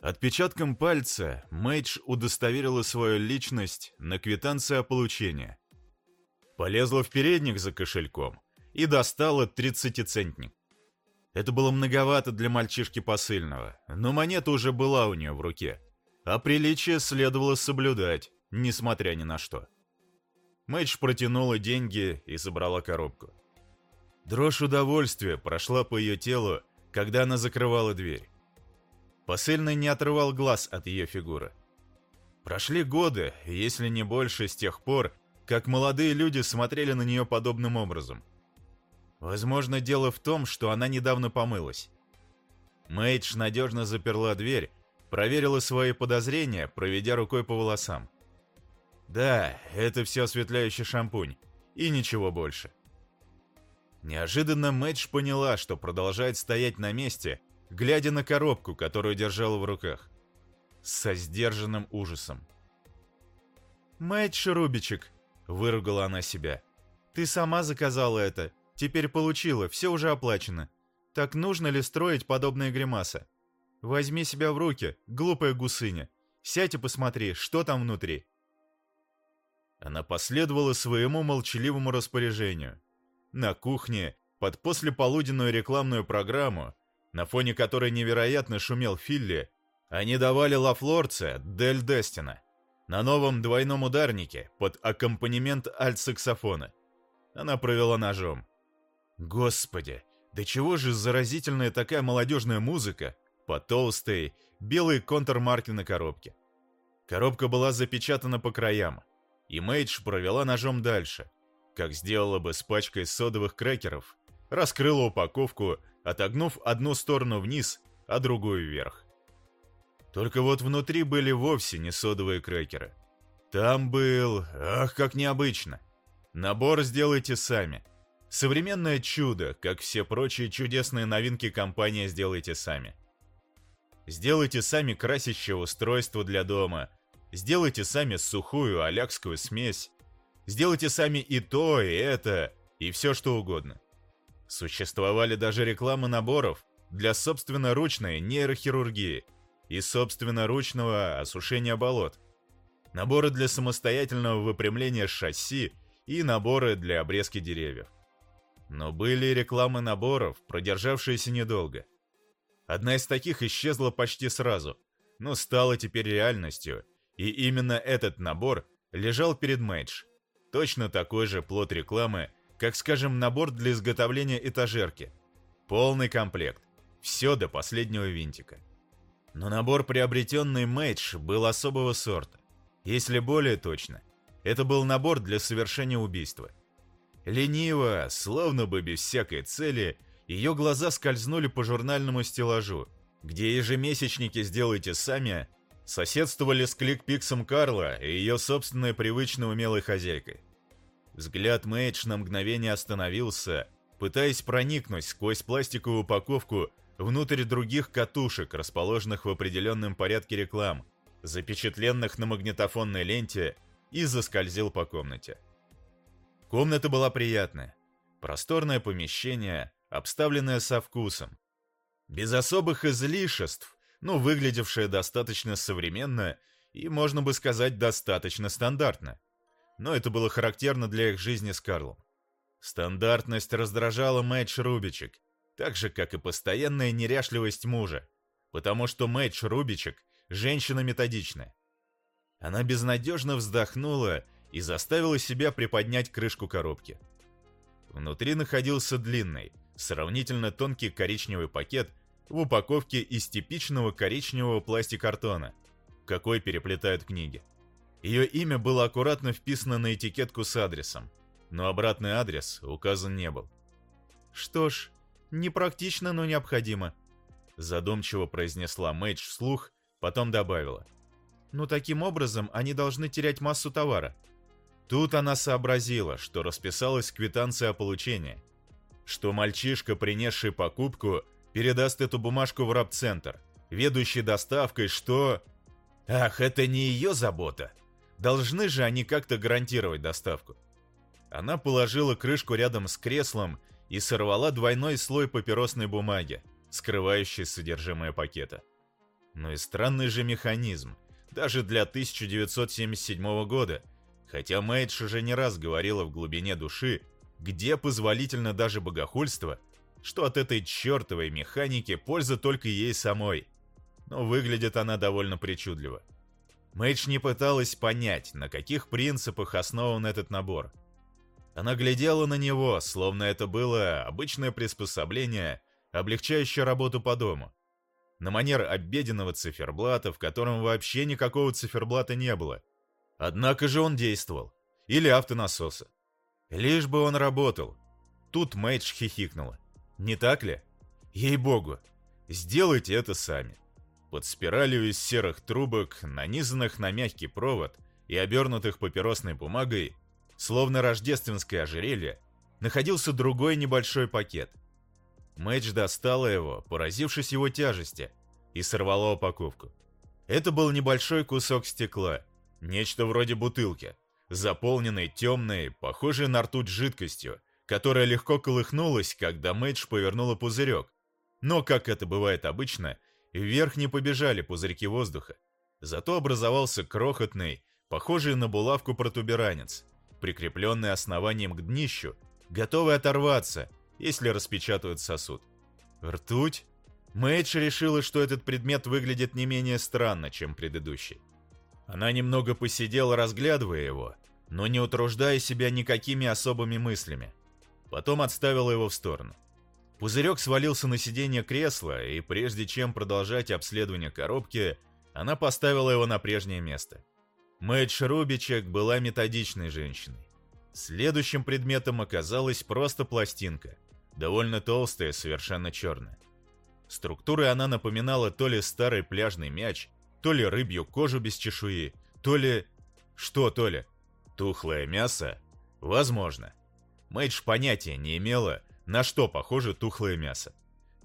Отпечатком пальца Мэйдж удостоверила свою личность на квитанции о получении. Полезла в передник за кошельком и достала 30-центник. Это было многовато для мальчишки посыльного, но монета уже была у нее в руке, а приличие следовало соблюдать, несмотря ни на что. Мэйдж протянула деньги и забрала коробку. Дрожь удовольствия прошла по ее телу, когда она закрывала дверь. Посыльный не отрывал глаз от ее фигуры. Прошли годы, если не больше, с тех пор, как молодые люди смотрели на нее подобным образом. Возможно, дело в том, что она недавно помылась. Мэйдж надежно заперла дверь, проверила свои подозрения, проведя рукой по волосам. Да, это все осветляющий шампунь, и ничего больше. Неожиданно Мэдж поняла, что продолжает стоять на месте, глядя на коробку, которую держала в руках. Со сдержанным ужасом. «Мэдж Рубичек», — выругала она себя. «Ты сама заказала это. Теперь получила, все уже оплачено. Так нужно ли строить подобные гримасы? Возьми себя в руки, глупая гусыня. Сядь и посмотри, что там внутри». Она последовала своему молчаливому распоряжению. На кухне, под послеполуденную рекламную программу, на фоне которой невероятно шумел Филли, они давали Лафлорце Дель Дестина на новом двойном ударнике под аккомпанемент альт-саксофона. Она провела ножом. Господи, да чего же заразительная такая молодежная музыка по толстой, белой контрмарке на коробке. Коробка была запечатана по краям, и Мейдж провела ножом дальше, как сделала бы с пачкой содовых крекеров, раскрыла упаковку, отогнув одну сторону вниз, а другую вверх. Только вот внутри были вовсе не содовые крекеры. Там был... Ах, как необычно! Набор сделайте сами. Современное чудо, как все прочие чудесные новинки компании «Сделайте сами». Сделайте сами красящее устройство для дома, Сделайте сами сухую алякскую смесь. Сделайте сами и то, и это, и все что угодно. Существовали даже рекламы наборов для собственноручной нейрохирургии и собственноручного осушения болот. Наборы для самостоятельного выпрямления шасси и наборы для обрезки деревьев. Но были рекламы наборов, продержавшиеся недолго. Одна из таких исчезла почти сразу, но стала теперь реальностью и именно этот набор лежал перед Мэйдж. Точно такой же плод рекламы, как, скажем, набор для изготовления этажерки. Полный комплект. Все до последнего винтика. Но набор, приобретенный Мэйдж, был особого сорта. Если более точно, это был набор для совершения убийства. Лениво, словно бы без всякой цели, ее глаза скользнули по журнальному стеллажу, где ежемесячники «Сделайте сами» соседствовали с кликпиксом Карла и ее собственной привычно умелой хозяйкой. Взгляд Мэйдж на мгновение остановился, пытаясь проникнуть сквозь пластиковую упаковку внутрь других катушек, расположенных в определенном порядке реклам, запечатленных на магнитофонной ленте, и заскользил по комнате. Комната была приятная. Просторное помещение, обставленное со вкусом. Без особых излишеств, но выглядевшая достаточно современно и, можно бы сказать, достаточно стандартно. Но это было характерно для их жизни с Карлом. Стандартность раздражала Мэтч Рубичек, так же, как и постоянная неряшливость мужа, потому что Мэтч Рубичек – женщина методичная. Она безнадежно вздохнула и заставила себя приподнять крышку коробки. Внутри находился длинный, сравнительно тонкий коричневый пакет в упаковке из типичного коричневого пластикартона, какой переплетают книги. Ее имя было аккуратно вписано на этикетку с адресом, но обратный адрес указан не был. «Что ж, непрактично, но необходимо», задумчиво произнесла Мэйдж вслух, потом добавила. «Но таким образом они должны терять массу товара». Тут она сообразила, что расписалась квитанция о получении, что мальчишка, принесший покупку, передаст эту бумажку в рабцентр, ведущий доставкой, что... Ах, это не ее забота. Должны же они как-то гарантировать доставку. Она положила крышку рядом с креслом и сорвала двойной слой папиросной бумаги, скрывающий содержимое пакета. Ну и странный же механизм, даже для 1977 года, хотя Мэйдж уже не раз говорила в глубине души, где позволительно даже богохульство, что от этой чертовой механики польза только ей самой. Но выглядит она довольно причудливо. Мэйдж не пыталась понять, на каких принципах основан этот набор. Она глядела на него, словно это было обычное приспособление, облегчающее работу по дому. На манер обеденного циферблата, в котором вообще никакого циферблата не было. Однако же он действовал. Или автонасоса. Лишь бы он работал. Тут Мэйдж хихикнула. Не так ли? Ей-богу, сделайте это сами. Под спиралью из серых трубок, нанизанных на мягкий провод и обернутых папиросной бумагой, словно рождественское ожерелье, находился другой небольшой пакет. Мэдж достала его, поразившись его тяжести, и сорвала упаковку. Это был небольшой кусок стекла, нечто вроде бутылки, заполненной темной, похожей на ртуть жидкостью, которая легко колыхнулась, когда Мэдж повернула пузырек. Но, как это бывает обычно, вверх не побежали пузырьки воздуха. Зато образовался крохотный, похожий на булавку протуберанец, прикрепленный основанием к днищу, готовый оторваться, если распечатают сосуд. Ртуть? Мэйдж решила, что этот предмет выглядит не менее странно, чем предыдущий. Она немного посидела, разглядывая его, но не утруждая себя никакими особыми мыслями. Потом отставила его в сторону. Пузырек свалился на сиденье кресла, и прежде чем продолжать обследование коробки, она поставила его на прежнее место. Мэдж Рубичек была методичной женщиной. Следующим предметом оказалась просто пластинка, довольно толстая, совершенно черная. Структурой она напоминала то ли старый пляжный мяч, то ли рыбью кожу без чешуи, то ли... Что то ли? Тухлое мясо? Возможно. Мэйдж понятия не имела, на что похоже тухлое мясо.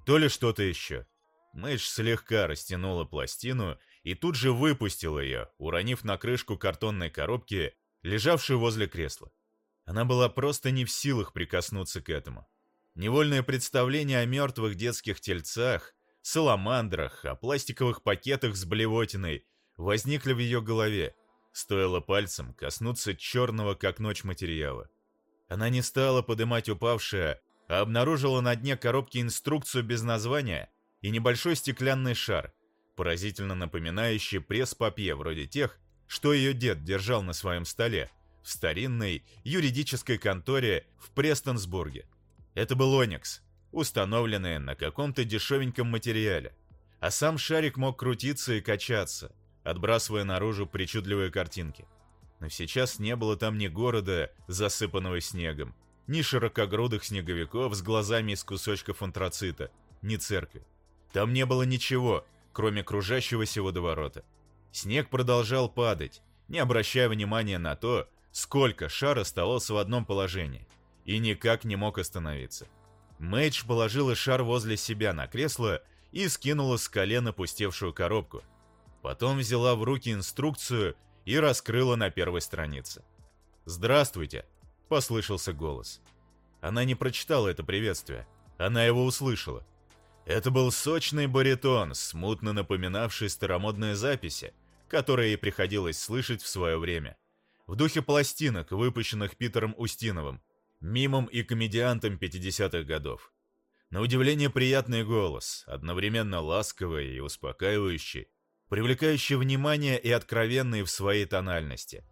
То ли что-то еще. Мэйдж слегка растянула пластину и тут же выпустила ее, уронив на крышку картонной коробки, лежавшей возле кресла. Она была просто не в силах прикоснуться к этому. Невольное представление о мертвых детских тельцах, саламандрах, о пластиковых пакетах с блевотиной возникли в ее голове, Стоило пальцем коснуться черного, как ночь материала. Она не стала подымать упавшее, обнаружила на дне коробки инструкцию без названия и небольшой стеклянный шар, поразительно напоминающий пресс-папье вроде тех, что ее дед держал на своем столе в старинной юридической конторе в Престонсбурге. Это был Оникс, установленный на каком-то дешевеньком материале, а сам шарик мог крутиться и качаться – отбрасывая наружу причудливые картинки. Но сейчас не было там ни города, засыпанного снегом, ни широкогрудых снеговиков с глазами из кусочков антрацита, ни церкви. Там не было ничего, кроме кружащегося водоворота. Снег продолжал падать, не обращая внимания на то, сколько шар оставался в одном положении, и никак не мог остановиться. Мэйдж положила шар возле себя на кресло и скинула с колена пустевшую коробку – Потом взяла в руки инструкцию и раскрыла на первой странице. «Здравствуйте!» – послышался голос. Она не прочитала это приветствие, она его услышала. Это был сочный баритон, смутно напоминавший старомодные записи, которые ей приходилось слышать в свое время. В духе пластинок, выпущенных Питером Устиновым, мимом и комедиантом 50-х годов. На удивление приятный голос, одновременно ласковый и успокаивающий, привлекающий внимание и откровенный в своей тональности,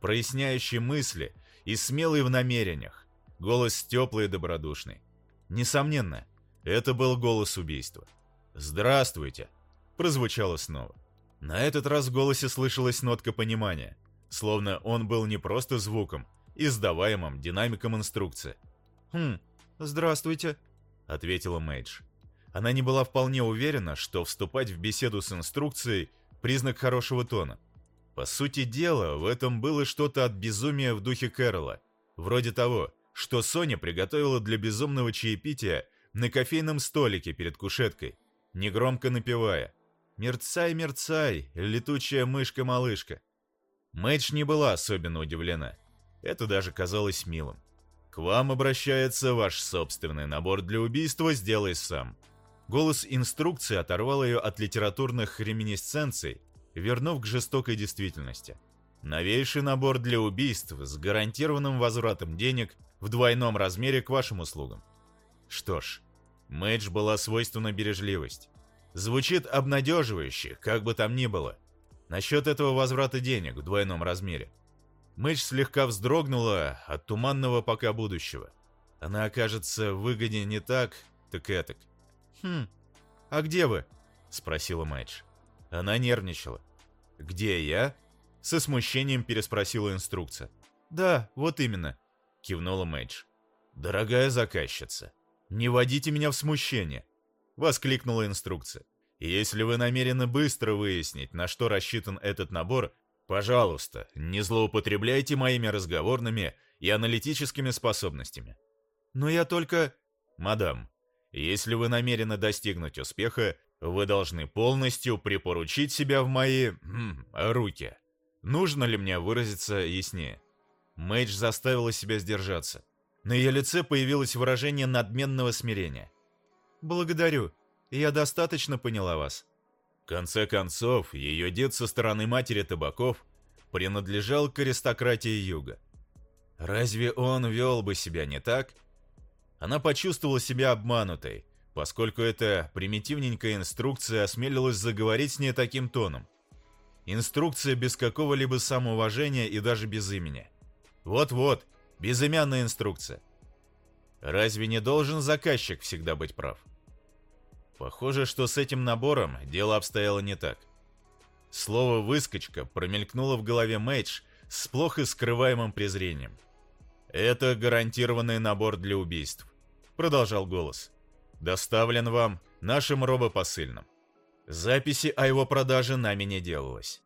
проясняющий мысли и смелый в намерениях, голос теплый и добродушный. Несомненно, это был голос убийства. «Здравствуйте!» прозвучало снова. На этот раз в голосе слышалась нотка понимания, словно он был не просто звуком, издаваемым динамиком инструкции. «Хм, здравствуйте», — ответила Мэйдж. Она не была вполне уверена, что вступать в беседу с инструкцией – признак хорошего тона. По сути дела, в этом было что-то от безумия в духе Кэрола. Вроде того, что Соня приготовила для безумного чаепития на кофейном столике перед кушеткой, негромко напевая «Мерцай, мерцай, летучая мышка-малышка». Мэдж не была особенно удивлена. Это даже казалось милым. «К вам обращается ваш собственный набор для убийства «Сделай сам». Голос инструкции оторвал ее от литературных реминисценций, вернув к жестокой действительности. Новейший набор для убийств с гарантированным возвратом денег в двойном размере к вашим услугам. Что ж, Мэйдж была свойственна бережливость. Звучит обнадеживающе, как бы там ни было. Насчет этого возврата денег в двойном размере. Мэйдж слегка вздрогнула от туманного пока будущего. Она окажется выгоднее не так, так этак. «Хм, а где вы?» — спросила Мэйдж. Она нервничала. «Где я?» — со смущением переспросила инструкция. «Да, вот именно», — кивнула Мэйдж. «Дорогая заказчица, не вводите меня в смущение», — воскликнула инструкция. «Если вы намерены быстро выяснить, на что рассчитан этот набор, пожалуйста, не злоупотребляйте моими разговорными и аналитическими способностями». «Но я только...» «Мадам, если вы намерены достигнуть успеха, вы должны полностью припоручить себя в мои... Хм, руки. Нужно ли мне выразиться яснее?» Мэйдж заставила себя сдержаться. На ее лице появилось выражение надменного смирения. «Благодарю. Я достаточно поняла вас». В конце концов, ее дед со стороны матери табаков принадлежал к аристократии Юга. Разве он вел бы себя не так, она почувствовала себя обманутой, поскольку эта примитивненькая инструкция осмелилась заговорить с ней таким тоном. Инструкция без какого-либо самоуважения и даже без имени. Вот-вот, безымянная инструкция. Разве не должен заказчик всегда быть прав? Похоже, что с этим набором дело обстояло не так. Слово «выскочка» промелькнуло в голове Мэйдж с плохо скрываемым презрением. Это гарантированный набор для убийств продолжал голос. «Доставлен вам нашим робопосыльным. Записи о его продаже нами не делалось.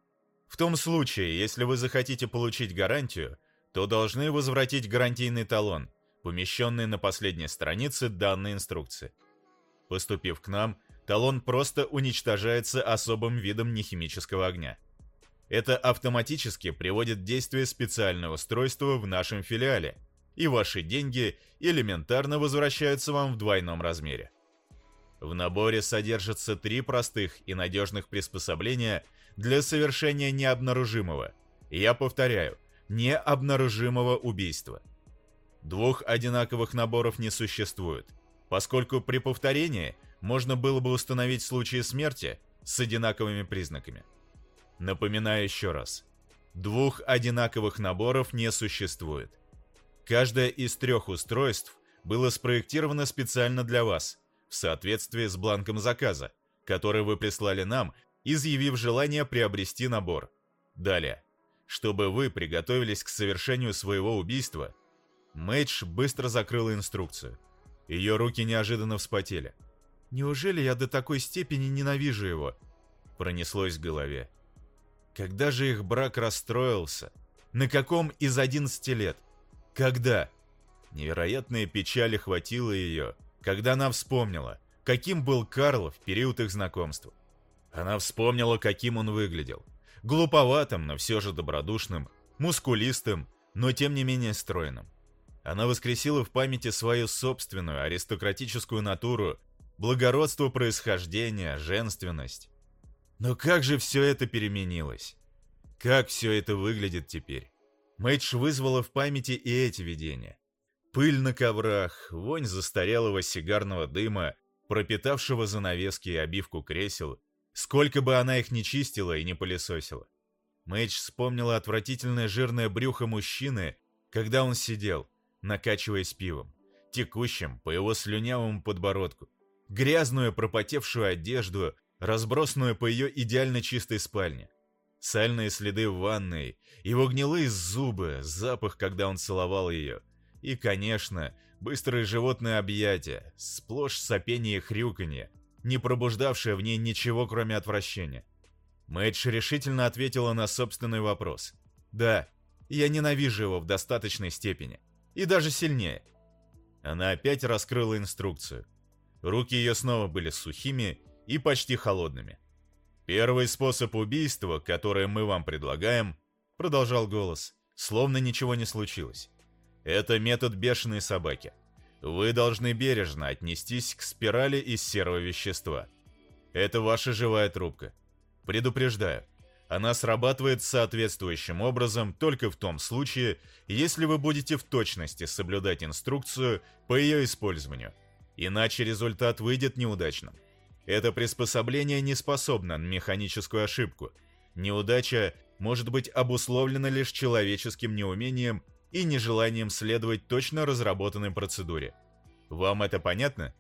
В том случае, если вы захотите получить гарантию, то должны возвратить гарантийный талон, помещенный на последней странице данной инструкции. Поступив к нам, талон просто уничтожается особым видом нехимического огня. Это автоматически приводит действие специальное устройство в нашем филиале – и ваши деньги элементарно возвращаются вам в двойном размере. В наборе содержатся три простых и надежных приспособления для совершения необнаружимого, я повторяю, необнаружимого убийства. Двух одинаковых наборов не существует, поскольку при повторении можно было бы установить случаи смерти с одинаковыми признаками. Напоминаю еще раз, двух одинаковых наборов не существует – Каждое из трех устройств было спроектировано специально для вас, в соответствии с бланком заказа, который вы прислали нам, изъявив желание приобрести набор. Далее. Чтобы вы приготовились к совершению своего убийства, Мэйдж быстро закрыла инструкцию. Ее руки неожиданно вспотели. «Неужели я до такой степени ненавижу его?» Пронеслось в голове. Когда же их брак расстроился? На каком из 11 лет? Когда? Невероятная печаль охватила ее, когда она вспомнила, каким был Карл в период их знакомства. Она вспомнила, каким он выглядел. Глуповатым, но все же добродушным, мускулистым, но тем не менее стройным. Она воскресила в памяти свою собственную аристократическую натуру, благородство происхождения, женственность. Но как же все это переменилось? Как все это выглядит теперь? Мэйдж вызвала в памяти и эти видения. Пыль на коврах, вонь застарелого сигарного дыма, пропитавшего занавески и обивку кресел, сколько бы она их ни чистила и не пылесосила. Мэйдж вспомнила отвратительное жирное брюхо мужчины, когда он сидел, накачиваясь пивом, текущим по его слюнявому подбородку, грязную пропотевшую одежду, разбросанную по ее идеально чистой спальне, сальные следы в ванной, его гнилые зубы, запах, когда он целовал ее. И, конечно, быстрые животные объятия, сплошь сопение и хрюканье, не пробуждавшее в ней ничего, кроме отвращения. Мэдж решительно ответила на собственный вопрос. «Да, я ненавижу его в достаточной степени. И даже сильнее». Она опять раскрыла инструкцию. Руки ее снова были сухими и почти холодными. «Первый способ убийства, который мы вам предлагаем», — продолжал голос, словно ничего не случилось. «Это метод бешеной собаки. Вы должны бережно отнестись к спирали из серого вещества. Это ваша живая трубка. Предупреждаю, она срабатывает соответствующим образом только в том случае, если вы будете в точности соблюдать инструкцию по ее использованию. Иначе результат выйдет неудачным. Это приспособление не способно на механическую ошибку. Неудача может быть обусловлена лишь человеческим неумением и нежеланием следовать точно разработанной процедуре. Вам это понятно?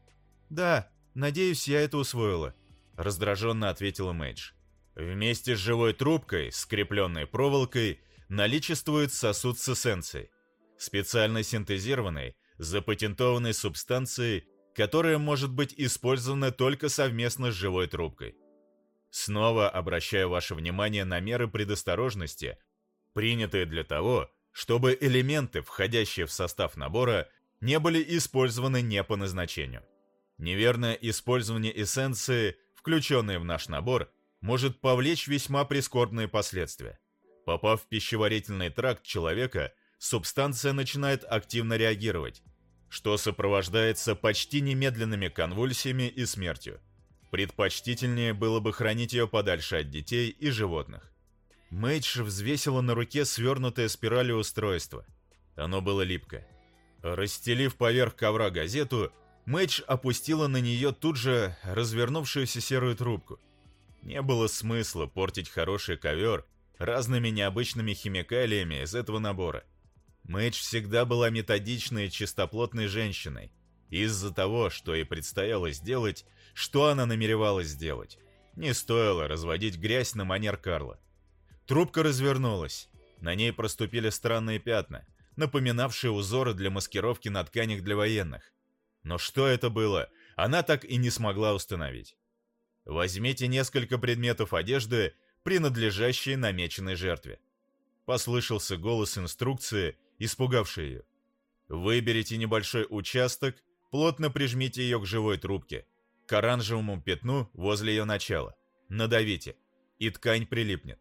Да, надеюсь, я это усвоила, раздраженно ответила Мэйдж. Вместе с живой трубкой, скрепленной проволокой, наличествует сосуд с эссенцией, специально синтезированной, запатентованной субстанцией, которая может быть использована только совместно с живой трубкой. Снова обращаю ваше внимание на меры предосторожности, принятые для того, чтобы элементы, входящие в состав набора, не были использованы не по назначению. Неверное использование эссенции, включенной в наш набор, может повлечь весьма прискорбные последствия. Попав в пищеварительный тракт человека, субстанция начинает активно реагировать, что сопровождается почти немедленными конвульсиями и смертью. Предпочтительнее было бы хранить ее подальше от детей и животных. Мэйдж взвесила на руке свернутое спиралью устройство. Оно было липкое. Расстелив поверх ковра газету, Мэйдж опустила на нее тут же развернувшуюся серую трубку – не было смысла портить хороший ковер разными необычными химикалиями из этого набора. Мэдж всегда была методичной и чистоплотной женщиной. Из-за того, что ей предстояло сделать, что она намеревалась сделать. Не стоило разводить грязь на манер Карла. Трубка развернулась. На ней проступили странные пятна, напоминавшие узоры для маскировки на тканях для военных. Но что это было, она так и не смогла установить. Возьмите несколько предметов одежды, принадлежащие намеченной жертве. Послышался голос инструкции, испугавший ее. Выберите небольшой участок, плотно прижмите ее к живой трубке, к оранжевому пятну возле ее начала. Надавите, и ткань прилипнет.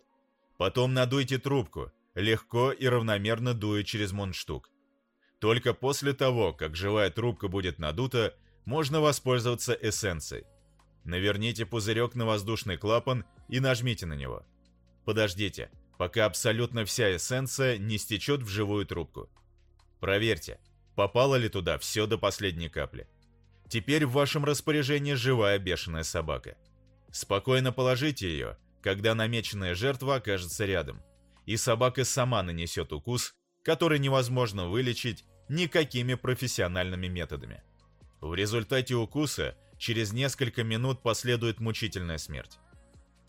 Потом надуйте трубку, легко и равномерно дуя через мундштук. Только после того, как живая трубка будет надута, можно воспользоваться эссенцией. Наверните пузырек на воздушный клапан и нажмите на него. Подождите, пока абсолютно вся эссенция не стечет в живую трубку. Проверьте, попало ли туда все до последней капли. Теперь в вашем распоряжении живая бешеная собака. Спокойно положите ее, когда намеченная жертва окажется рядом, и собака сама нанесет укус, который невозможно вылечить никакими профессиональными методами. В результате укуса через несколько минут последует мучительная смерть.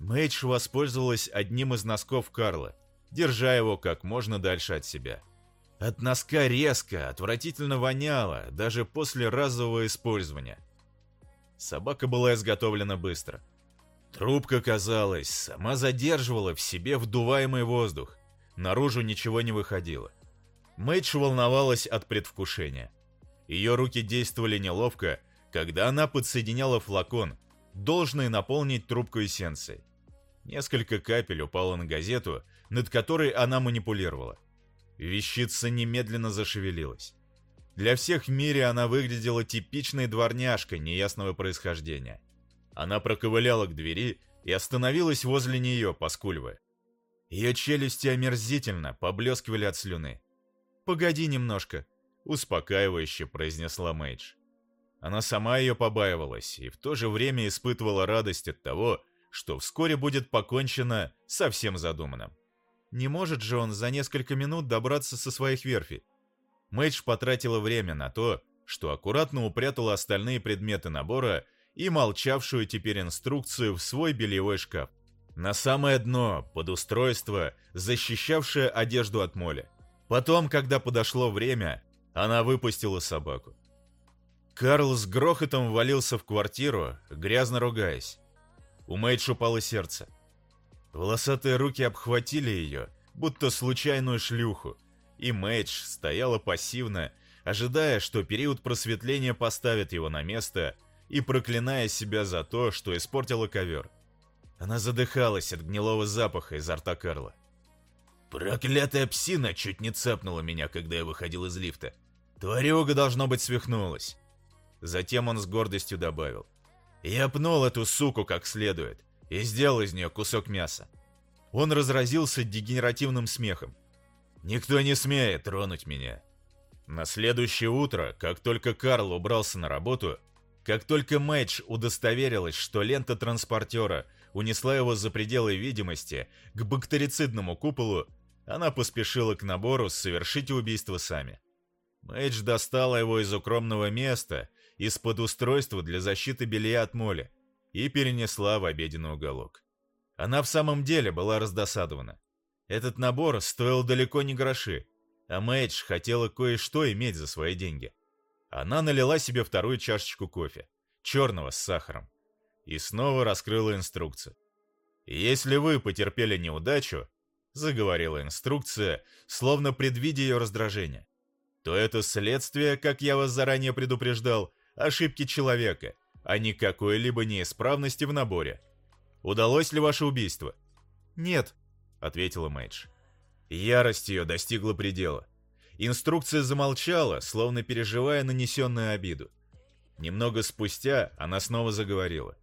Мэйдж воспользовалась одним из носков Карла, держа его как можно дальше от себя. От носка резко, отвратительно воняло, даже после разового использования. Собака была изготовлена быстро. Трубка, казалось, сама задерживала в себе вдуваемый воздух. Наружу ничего не выходило. Мэйдж волновалась от предвкушения. Ее руки действовали неловко, когда она подсоединяла флакон, должный наполнить трубку эссенцией. Несколько капель упало на газету, над которой она манипулировала. Вещица немедленно зашевелилась. Для всех в мире она выглядела типичной дворняжкой неясного происхождения. Она проковыляла к двери и остановилась возле нее, поскуливая. Ее челюсти омерзительно поблескивали от слюны. «Погоди немножко», — успокаивающе произнесла Мэйдж. Она сама ее побаивалась и в то же время испытывала радость от того, что вскоре будет покончено со всем задуманным. Не может же он за несколько минут добраться со своих верфей. Мэйдж потратила время на то, что аккуратно упрятала остальные предметы набора и молчавшую теперь инструкцию в свой бельевой шкаф. На самое дно, под устройство, защищавшее одежду от моли. Потом, когда подошло время, она выпустила собаку. Карл с грохотом ввалился в квартиру, грязно ругаясь. У Мэйдж упало сердце. Волосатые руки обхватили ее, будто случайную шлюху, и Мэйдж стояла пассивно, ожидая, что период просветления поставит его на место и проклиная себя за то, что испортила ковер. Она задыхалась от гнилого запаха изо рта Карла. «Проклятая псина чуть не цапнула меня, когда я выходил из лифта», Тварюга, должно быть, свихнулась. Затем он с гордостью добавил. Я пнул эту суку как следует и сделал из нее кусок мяса. Он разразился дегенеративным смехом. «Никто не смеет тронуть меня». На следующее утро, как только Карл убрался на работу, как только Мэдж удостоверилась, что лента транспортера унесла его за пределы видимости к бактерицидному куполу, она поспешила к набору совершить убийство сами. Мэдж достала его из укромного места, из-под устройства для защиты белья от моли, и перенесла в обеденный уголок. Она в самом деле была раздосадована. Этот набор стоил далеко не гроши, а Мэдж хотела кое-что иметь за свои деньги. Она налила себе вторую чашечку кофе, черного с сахаром, и снова раскрыла инструкцию. «Если вы потерпели неудачу», — заговорила инструкция, словно предвидя ее раздражение, то это следствие, как я вас заранее предупреждал, ошибки человека, а не какой-либо неисправности в наборе. Удалось ли ваше убийство? Нет, ответила Мэйдж. Ярость ее достигла предела. Инструкция замолчала, словно переживая нанесенную обиду. Немного спустя она снова заговорила.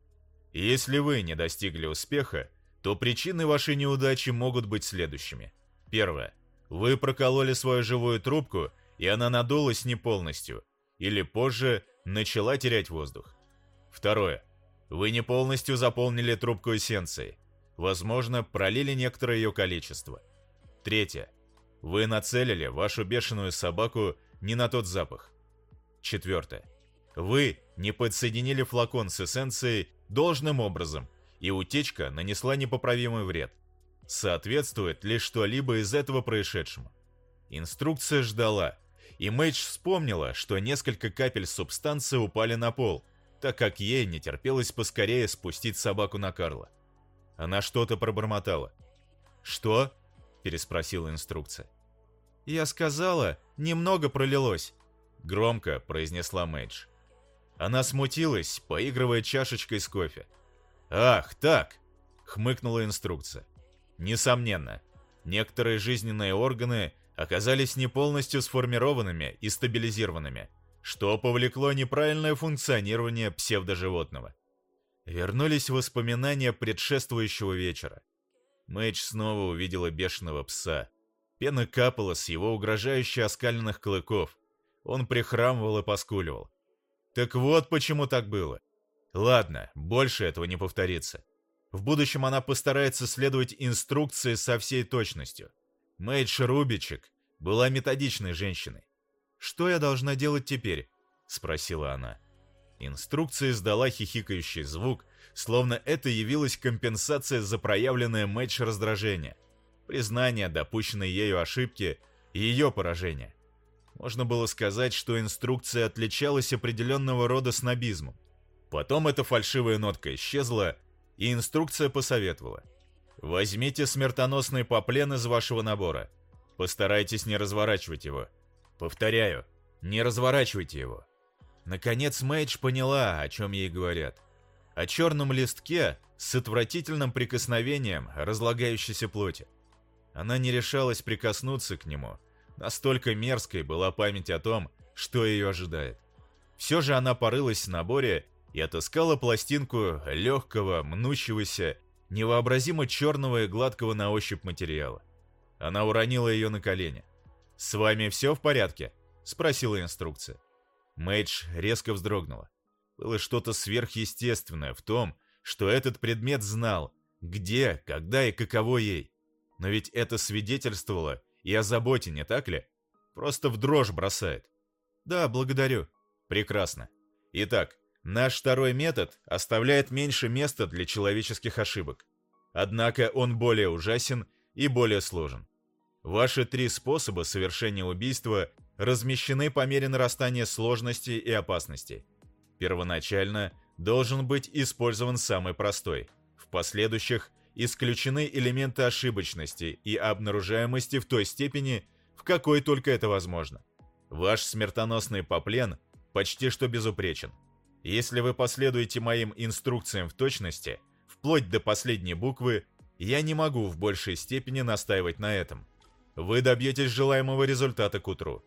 «Если вы не достигли успеха, то причины вашей неудачи могут быть следующими. Первое. Вы прокололи свою живую трубку, и она надулась не полностью, или позже начала терять воздух. Второе. Вы не полностью заполнили трубку эссенцией. Возможно, пролили некоторое ее количество. Третье. Вы нацелили вашу бешеную собаку не на тот запах. Четвертое. Вы не подсоединили флакон с эссенцией должным образом, и утечка нанесла непоправимый вред. Соответствует ли что-либо из этого происшедшему? Инструкция ждала, и Мэйдж вспомнила, что несколько капель субстанции упали на пол, так как ей не терпелось поскорее спустить собаку на Карла. Она что-то пробормотала. «Что?» – переспросила инструкция. «Я сказала, немного пролилось», – громко произнесла Мэйдж. Она смутилась, поигрывая чашечкой с кофе. «Ах, так!» – хмыкнула инструкция. «Несомненно, некоторые жизненные органы оказались не полностью сформированными и стабилизированными, что повлекло неправильное функционирование псевдоживотного. Вернулись воспоминания предшествующего вечера. Мэйдж снова увидела бешеного пса. Пена капала с его угрожающе оскаленных клыков. Он прихрамывал и поскуливал. Так вот почему так было. Ладно, больше этого не повторится. В будущем она постарается следовать инструкции со всей точностью. Мэйдж Рубичек была методичной женщиной. «Что я должна делать теперь?» — спросила она. Инструкция издала хихикающий звук, словно это явилась компенсация за проявленное Мэйдж раздражение, признание допущенной ею ошибки и ее поражение. Можно было сказать, что инструкция отличалась определенного рода снобизмом. Потом эта фальшивая нотка исчезла, и инструкция посоветовала. «Возьмите смертоносный поплен из вашего набора. Постарайтесь не разворачивать его. Повторяю, не разворачивайте его». Наконец Мэйдж поняла, о чем ей говорят. О черном листке с отвратительным прикосновением разлагающейся плоти. Она не решалась прикоснуться к нему – Настолько мерзкой была память о том, что ее ожидает. Все же она порылась в наборе и отыскала пластинку легкого, мнущегося, невообразимо черного и гладкого на ощупь материала. Она уронила ее на колени. «С вами все в порядке?» — спросила инструкция. Мэйдж резко вздрогнула. Было что-то сверхъестественное в том, что этот предмет знал, где, когда и каково ей. Но ведь это свидетельствовало и о заботе, не так ли? Просто в дрожь бросает. Да, благодарю. Прекрасно. Итак, наш второй метод оставляет меньше места для человеческих ошибок. Однако он более ужасен и более сложен. Ваши три способа совершения убийства размещены по мере нарастания сложности и опасности. Первоначально должен быть использован самый простой. В последующих исключены элементы ошибочности и обнаружаемости в той степени, в какой только это возможно. Ваш смертоносный поплен почти что безупречен. Если вы последуете моим инструкциям в точности, вплоть до последней буквы, я не могу в большей степени настаивать на этом. Вы добьетесь желаемого результата к утру.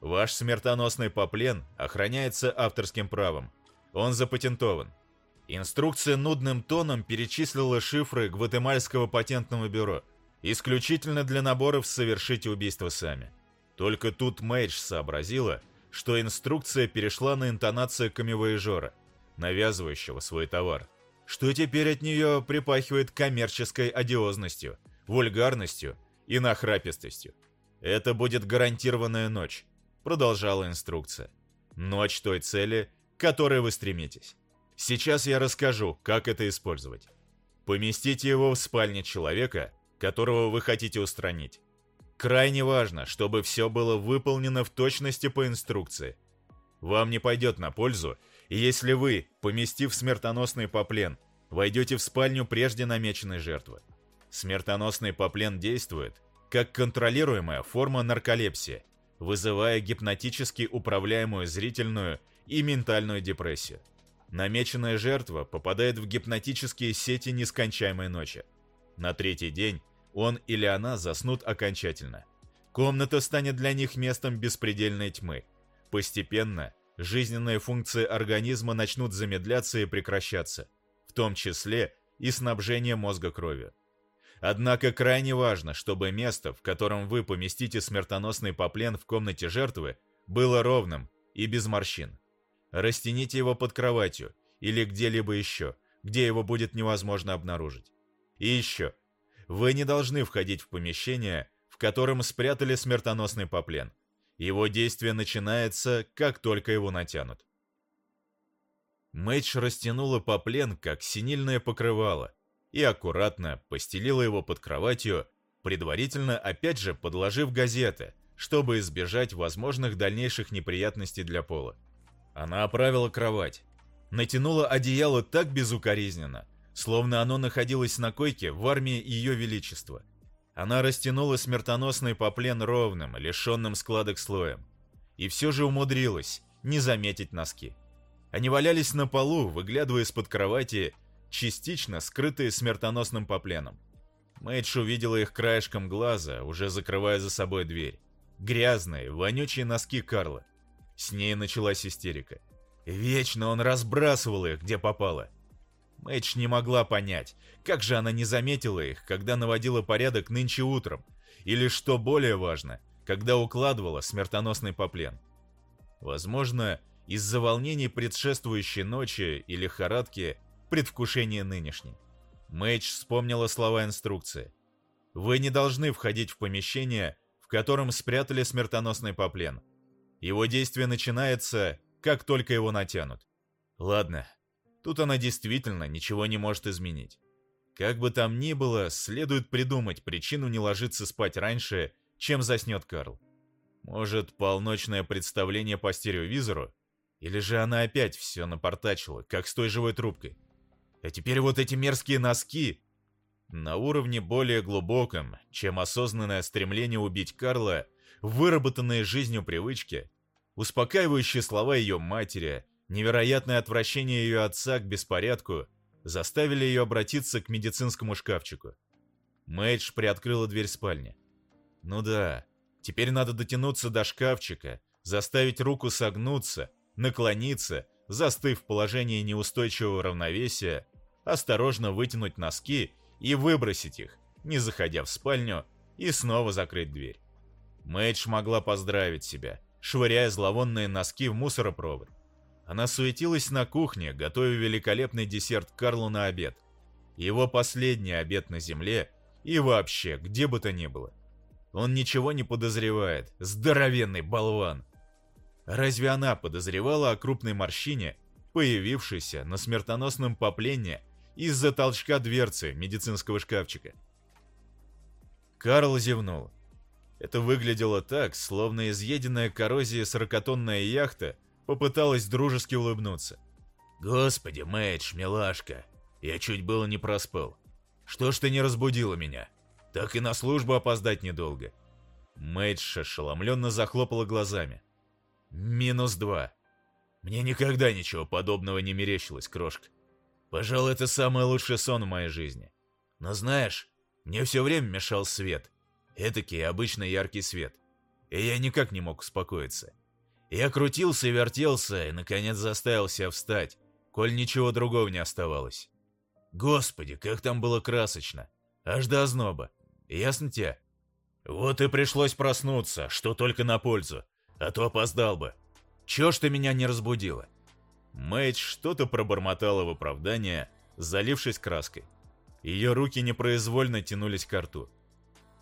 Ваш смертоносный поплен охраняется авторским правом. Он запатентован. Инструкция нудным тоном перечислила шифры Гватемальского патентного бюро. Исключительно для наборов «Совершите убийство сами». Только тут Мэйдж сообразила, что инструкция перешла на интонацию камевояжера, навязывающего свой товар, что теперь от нее припахивает коммерческой одиозностью, вульгарностью и нахрапистостью. «Это будет гарантированная ночь», — продолжала инструкция. «Ночь той цели, к которой вы стремитесь. Сейчас я расскажу, как это использовать. Поместите его в спальне человека, которого вы хотите устранить. Крайне важно, чтобы все было выполнено в точности по инструкции. Вам не пойдет на пользу, если вы, поместив смертоносный поплен, войдете в спальню прежде намеченной жертвы. Смертоносный поплен действует, как контролируемая форма нарколепсии, вызывая гипнотически управляемую зрительную и ментальную депрессию. Намеченная жертва попадает в гипнотические сети нескончаемой ночи. На третий день он или она заснут окончательно. Комната станет для них местом беспредельной тьмы. Постепенно жизненные функции организма начнут замедляться и прекращаться, в том числе и снабжение мозга кровью. Однако крайне важно, чтобы место, в котором вы поместите смертоносный поплен в комнате жертвы, было ровным и без морщин. Растяните его под кроватью или где-либо еще, где его будет невозможно обнаружить. И еще, вы не должны входить в помещение, в котором спрятали смертоносный поплен. Его действие начинается, как только его натянут. Мэйдж растянула поплен, как синильное покрывало, и аккуратно постелила его под кроватью, предварительно опять же подложив газеты, чтобы избежать возможных дальнейших неприятностей для пола. Она оправила кровать, натянула одеяло так безукоризненно, словно оно находилось на койке в армии Ее Величества. Она растянула смертоносный поплен ровным, лишенным складок слоем. И все же умудрилась не заметить носки. Они валялись на полу, выглядывая из-под кровати, частично скрытые смертоносным попленом. Мэйдж увидела их краешком глаза, уже закрывая за собой дверь. Грязные, вонючие носки Карла. С ней началась истерика. Вечно он разбрасывал их, где попало. Мэтч не могла понять, как же она не заметила их, когда наводила порядок нынче утром, или, что более важно, когда укладывала смертоносный поплен. Возможно, из-за волнений предшествующей ночи или лихорадки предвкушения нынешней. Мэйдж вспомнила слова инструкции. «Вы не должны входить в помещение, в котором спрятали смертоносный поплен. Его действие начинается, как только его натянут. Ладно, Тут она действительно ничего не может изменить. Как бы там ни было, следует придумать причину не ложиться спать раньше, чем заснет Карл. Может, полночное представление по стереовизору? Или же она опять все напортачила, как с той живой трубкой? А теперь вот эти мерзкие носки. На уровне более глубоком, чем осознанное стремление убить Карла, выработанные жизнью привычки, успокаивающие слова ее матери, Невероятное отвращение ее отца к беспорядку заставили ее обратиться к медицинскому шкафчику. Мэйдж приоткрыла дверь спальни. Ну да, теперь надо дотянуться до шкафчика, заставить руку согнуться, наклониться, застыв в положении неустойчивого равновесия, осторожно вытянуть носки и выбросить их, не заходя в спальню, и снова закрыть дверь. Мэйдж могла поздравить себя, швыряя зловонные носки в мусоропровод. Она суетилась на кухне, готовя великолепный десерт Карлу на обед. Его последний обед на земле и вообще, где бы то ни было. Он ничего не подозревает, здоровенный болван. Разве она подозревала о крупной морщине, появившейся на смертоносном попленне из-за толчка дверцы медицинского шкафчика? Карл зевнул. Это выглядело так, словно изъеденная коррозией сорокатонная яхта – Попыталась дружески улыбнуться. «Господи, Мэдж, милашка, я чуть было не проспал. Что ж ты не разбудила меня? Так и на службу опоздать недолго». Мэдж ошеломленно захлопала глазами. «Минус два. Мне никогда ничего подобного не мерещилось, крошка. Пожалуй, это самый лучший сон в моей жизни. Но знаешь, мне все время мешал свет. Этакий обычно яркий свет. и я никак не мог успокоиться. Я крутился и вертелся, и, наконец, заставил себя встать, коль ничего другого не оставалось. Господи, как там было красочно! Аж до озноба. Ясно тебе? Вот и пришлось проснуться, что только на пользу, а то опоздал бы. Чё ж ты меня не разбудила? Мэйдж что-то пробормотала в оправдание, залившись краской. Ее руки непроизвольно тянулись к рту.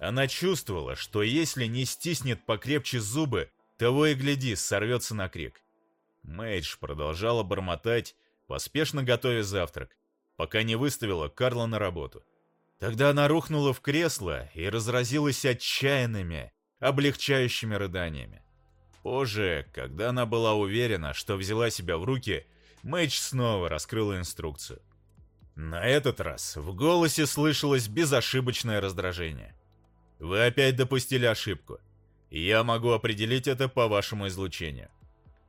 Она чувствовала, что если не стиснет покрепче зубы, того и гляди, сорвется на крик. Мэйдж продолжала бормотать, поспешно готовя завтрак, пока не выставила Карла на работу. Тогда она рухнула в кресло и разразилась отчаянными, облегчающими рыданиями. Позже, когда она была уверена, что взяла себя в руки, Мэйдж снова раскрыла инструкцию. На этот раз в голосе слышалось безошибочное раздражение. «Вы опять допустили ошибку. Я могу определить это по вашему излучению.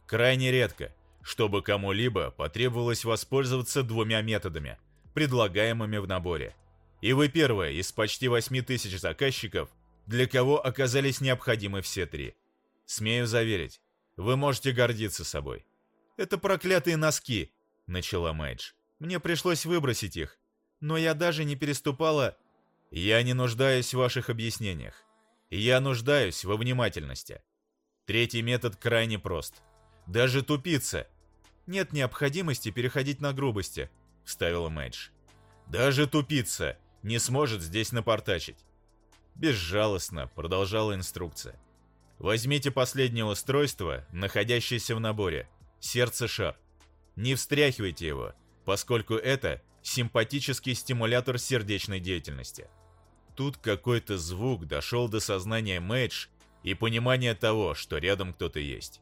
Крайне редко, чтобы кому-либо потребовалось воспользоваться двумя методами, предлагаемыми в наборе. И вы первая из почти 8 тысяч заказчиков, для кого оказались необходимы все три. Смею заверить, вы можете гордиться собой. «Это проклятые носки», — начала Мэйдж. Мне пришлось выбросить их. Но я даже не переступала... Я не нуждаюсь в ваших объяснениях. Я нуждаюсь во внимательности. Третий метод крайне прост. Даже тупица. Нет необходимости переходить на грубости, вставила Мэйдж. Даже тупица не сможет здесь напортачить. Безжалостно продолжала инструкция. Возьмите последнее устройство, находящееся в наборе. Сердце-шар. Не встряхивайте его, поскольку это симпатический стимулятор сердечной деятельности. Тут какой-то звук дошел до сознания Мэйдж и понимания того, что рядом кто-то есть.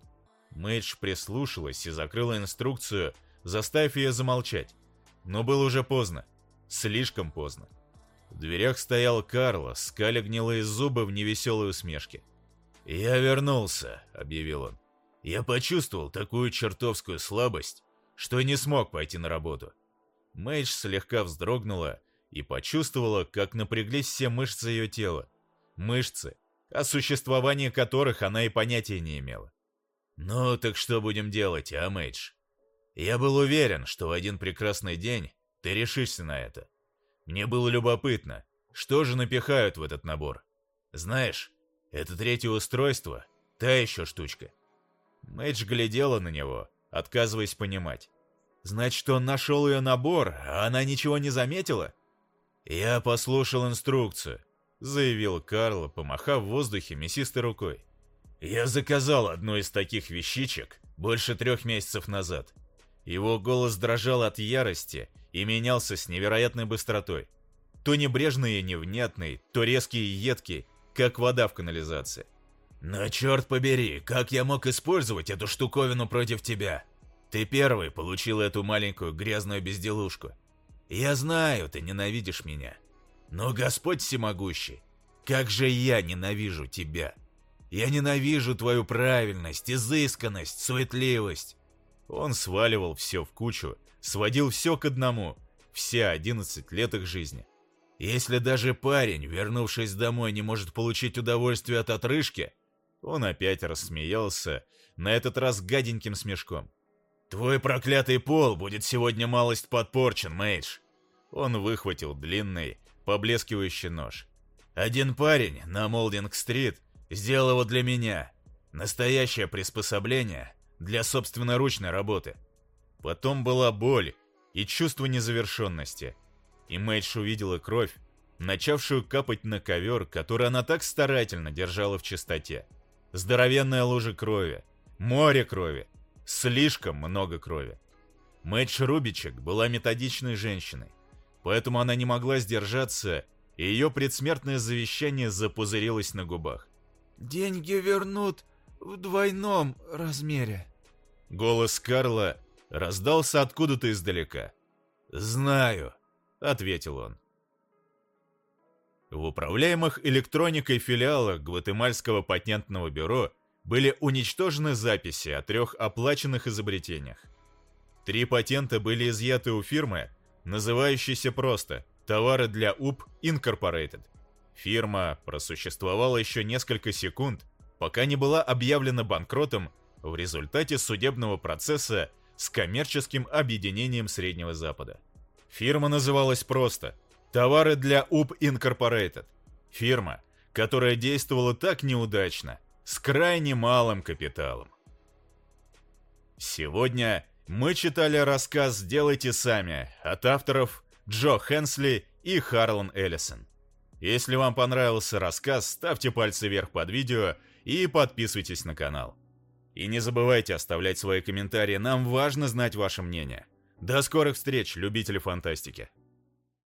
Мэйдж прислушалась и закрыла инструкцию, заставив ее замолчать. Но было уже поздно. Слишком поздно. В дверях стоял Карло, скаля гнилые зубы в невеселой усмешке. «Я вернулся», — объявил он. «Я почувствовал такую чертовскую слабость, что не смог пойти на работу. Мэйдж слегка вздрогнула и почувствовала, как напряглись все мышцы ее тела. Мышцы, о существовании которых она и понятия не имела. «Ну, так что будем делать, а, Мэйдж? Я был уверен, что в один прекрасный день ты решишься на это. Мне было любопытно, что же напихают в этот набор. Знаешь, это третье устройство — та еще штучка». Мэйдж глядела на него, отказываясь понимать. Значит, он нашел ее набор, а она ничего не заметила? Я послушал инструкцию, заявил Карл, помахав в воздухе мясистой рукой. Я заказал одну из таких вещичек больше трех месяцев назад. Его голос дрожал от ярости и менялся с невероятной быстротой. То небрежный и невнятный, то резкий и едкий, как вода в канализации. «Но черт побери, как я мог использовать эту штуковину против тебя?» Ты первый получил эту маленькую грязную безделушку. Я знаю, ты ненавидишь меня. Но Господь всемогущий, как же я ненавижу тебя. Я ненавижу твою правильность, изысканность, суетливость. Он сваливал все в кучу, сводил все к одному, все 11 лет их жизни. Если даже парень, вернувшись домой, не может получить удовольствие от отрыжки, он опять рассмеялся, на этот раз гаденьким смешком. «Твой проклятый пол будет сегодня малость подпорчен, Мэйдж!» Он выхватил длинный, поблескивающий нож. «Один парень на Молдинг-стрит сделал его для меня. Настоящее приспособление для собственноручной работы». Потом была боль и чувство незавершенности. И Мэйдж увидела кровь, начавшую капать на ковер, который она так старательно держала в чистоте. Здоровенная лужа крови, море крови, Слишком много крови. Мэтч Рубичек была методичной женщиной, поэтому она не могла сдержаться, и ее предсмертное завещание запузырилось на губах. «Деньги вернут в двойном размере». Голос Карла раздался откуда-то издалека. «Знаю», — ответил он. В управляемых электроникой филиалах Гватемальского патентного бюро были уничтожены записи о трех оплаченных изобретениях. Три патента были изъяты у фирмы, называющейся просто «Товары для УП Incorporated». Фирма просуществовала еще несколько секунд, пока не была объявлена банкротом в результате судебного процесса с коммерческим объединением Среднего Запада. Фирма называлась просто «Товары для UP Incorporated». Фирма, которая действовала так неудачно, с крайне малым капиталом. Сегодня мы читали рассказ «Сделайте сами» от авторов Джо Хенсли и Харлан Эллисон. Если вам понравился рассказ, ставьте пальцы вверх под видео и подписывайтесь на канал. И не забывайте оставлять свои комментарии, нам важно знать ваше мнение. До скорых встреч, любители фантастики!